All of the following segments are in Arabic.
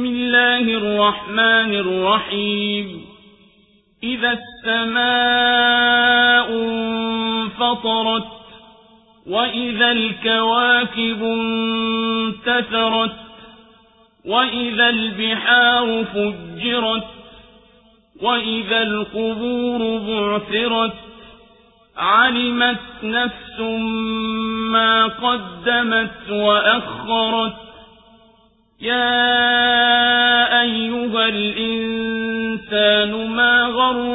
بسم الله الرحمن الرحيم. إذا السماء انفطرت وإذا الكواكب انتثرت وإذا البحار فجرت وإذا القبور بعثرت علمت نفس ما قدمت وأخرت. يا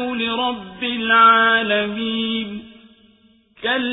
لرب العالمين. كلا